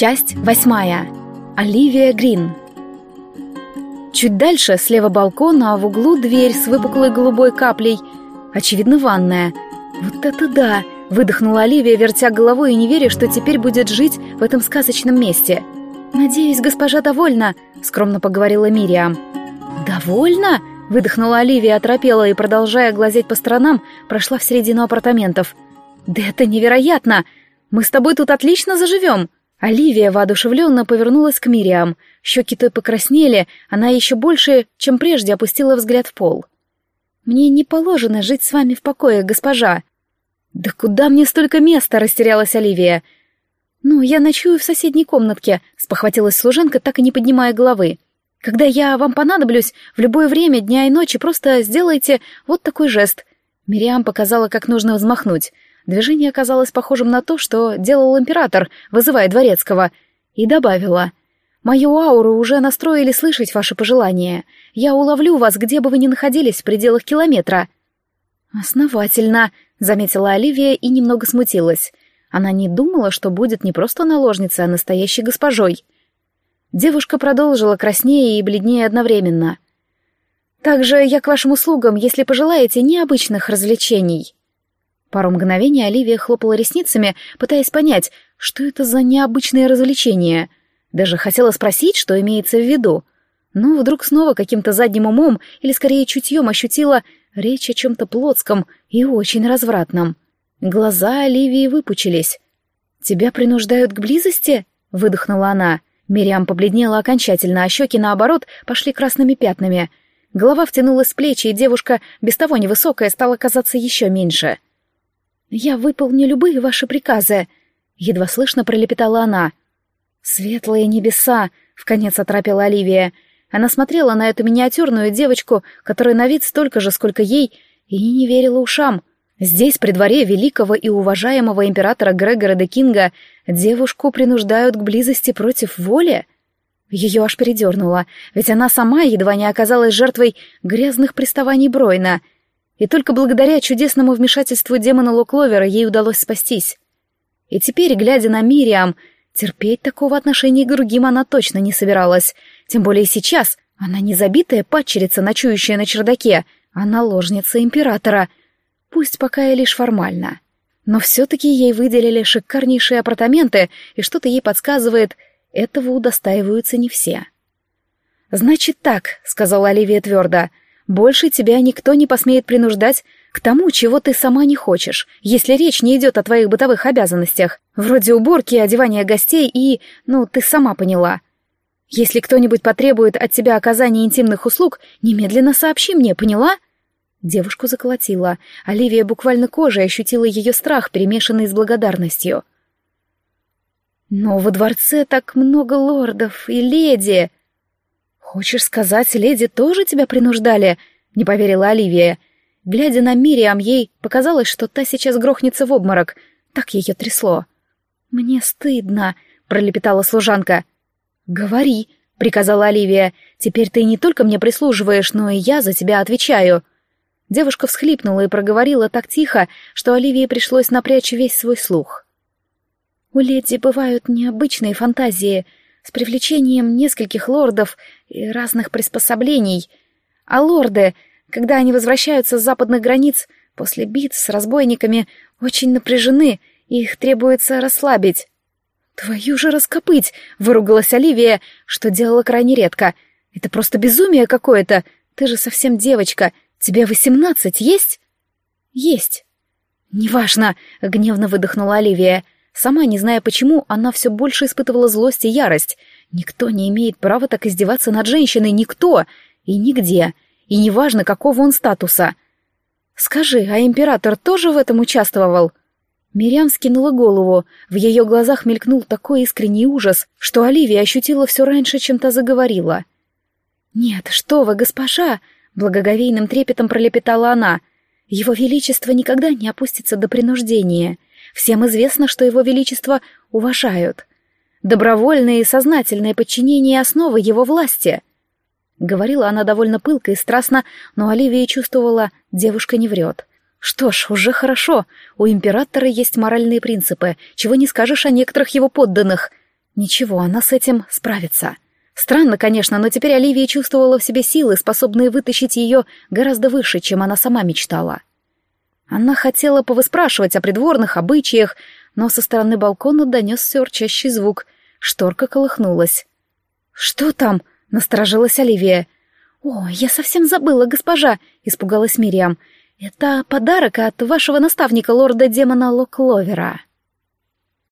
Часть восьмая. Оливия Грин. Чуть дальше, слева балкона, а в углу дверь с выпуклой голубой каплей. Очевидно, ванная. «Вот это да!» — выдохнула Оливия, вертя головой и не веря, что теперь будет жить в этом сказочном месте. «Надеюсь, госпожа довольна», — скромно поговорила Мириам. «Довольна?» — выдохнула Оливия, оторопела и, продолжая глазеть по сторонам, прошла в середину апартаментов. «Да это невероятно! Мы с тобой тут отлично заживем!» Оливия воодушевленно повернулась к Мириам. Щеки той покраснели, она еще больше, чем прежде, опустила взгляд в пол. «Мне не положено жить с вами в покое, госпожа». «Да куда мне столько места?» — растерялась Оливия. «Ну, я ночую в соседней комнатке», — спохватилась служанка, так и не поднимая головы. «Когда я вам понадоблюсь, в любое время, дня и ночи, просто сделайте вот такой жест». Мириам показала, как нужно взмахнуть — Движение оказалось похожим на то, что делал император, вызывая дворецкого, и добавила. «Мою ауру уже настроили слышать ваши пожелания. Я уловлю вас, где бы вы ни находились, в пределах километра». «Основательно», — заметила Оливия и немного смутилась. Она не думала, что будет не просто наложницей, а настоящей госпожой. Девушка продолжила краснее и бледнее одновременно. «Также я к вашим услугам, если пожелаете необычных развлечений». Пару мгновений Оливия хлопала ресницами, пытаясь понять, что это за необычное развлечение. Даже хотела спросить, что имеется в виду. Но вдруг снова каким-то задним умом, или скорее чутьем ощутила речь о чем-то плотском и очень развратном. Глаза Оливии выпучились. «Тебя принуждают к близости?» — выдохнула она. Мириам побледнела окончательно, а щеки, наоборот, пошли красными пятнами. Голова втянулась с плечи, и девушка, без того невысокая, стала казаться еще меньше — «Я выполню любые ваши приказы», — едва слышно пролепетала она. «Светлые небеса», — вконец оторопела Оливия. Она смотрела на эту миниатюрную девочку, которая на вид столько же, сколько ей, и не верила ушам. Здесь, при дворе великого и уважаемого императора Грегора де Кинга, девушку принуждают к близости против воли. Ее аж передернуло, ведь она сама едва не оказалась жертвой грязных приставаний Бройна — и только благодаря чудесному вмешательству демона Локловера ей удалось спастись. И теперь, глядя на Мириам, терпеть такого отношения к другим она точно не собиралась. Тем более сейчас она не забитая падчерица, ночующая на чердаке, а наложница императора. Пусть пока и лишь формально. Но все-таки ей выделили шикарнейшие апартаменты, и что-то ей подсказывает, этого удостаиваются не все. «Значит так», — сказала Оливия твердо, — больше тебя никто не посмеет принуждать к тому, чего ты сама не хочешь, если речь не идет о твоих бытовых обязанностях, вроде уборки, одевания гостей и... ну, ты сама поняла. Если кто-нибудь потребует от тебя оказания интимных услуг, немедленно сообщи мне, поняла?» Девушку заколотила. Оливия буквально кожей ощутила ее страх, перемешанный с благодарностью. «Но во дворце так много лордов и леди!» «Хочешь сказать, леди тоже тебя принуждали?» — не поверила Оливия. Глядя на Мириам, ей показалось, что та сейчас грохнется в обморок. Так ее трясло. «Мне стыдно», — пролепетала служанка. «Говори», — приказала Оливия. «Теперь ты не только мне прислуживаешь, но и я за тебя отвечаю». Девушка всхлипнула и проговорила так тихо, что Оливии пришлось напрячь весь свой слух. «У леди бывают необычные фантазии», с привлечением нескольких лордов и разных приспособлений. А лорды, когда они возвращаются с западных границ после битв с разбойниками, очень напряжены, и их требуется расслабить. «Твою же раскопыть!» — выругалась Оливия, что делала крайне редко. «Это просто безумие какое-то! Ты же совсем девочка! Тебе восемнадцать есть?» «Есть!» «Неважно!» — гневно выдохнула Оливия. Сама, не зная почему, она все больше испытывала злость и ярость. Никто не имеет права так издеваться над женщиной, никто и нигде, и неважно, какого он статуса. «Скажи, а император тоже в этом участвовал?» Мириам скинула голову, в ее глазах мелькнул такой искренний ужас, что Оливия ощутила все раньше, чем та заговорила. «Нет, что вы, госпожа!» — благоговейным трепетом пролепетала она. «Его Величество никогда не опустится до принуждения». Всем известно, что его величество уважают. Добровольное и сознательное подчинение — основа его власти. Говорила она довольно пылко и страстно, но Оливия чувствовала, девушка не врет. Что ж, уже хорошо. У императора есть моральные принципы, чего не скажешь о некоторых его подданных. Ничего, она с этим справится. Странно, конечно, но теперь Оливия чувствовала в себе силы, способные вытащить ее гораздо выше, чем она сама мечтала. Она хотела повыспрашивать о придворных обычаях, но со стороны балкона донесся урчащий звук. Шторка колыхнулась. «Что там?» — насторожилась Оливия. «О, я совсем забыла, госпожа!» — испугалась Мириам. «Это подарок от вашего наставника, лорда-демона Локловера».